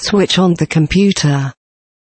Switch on the computer.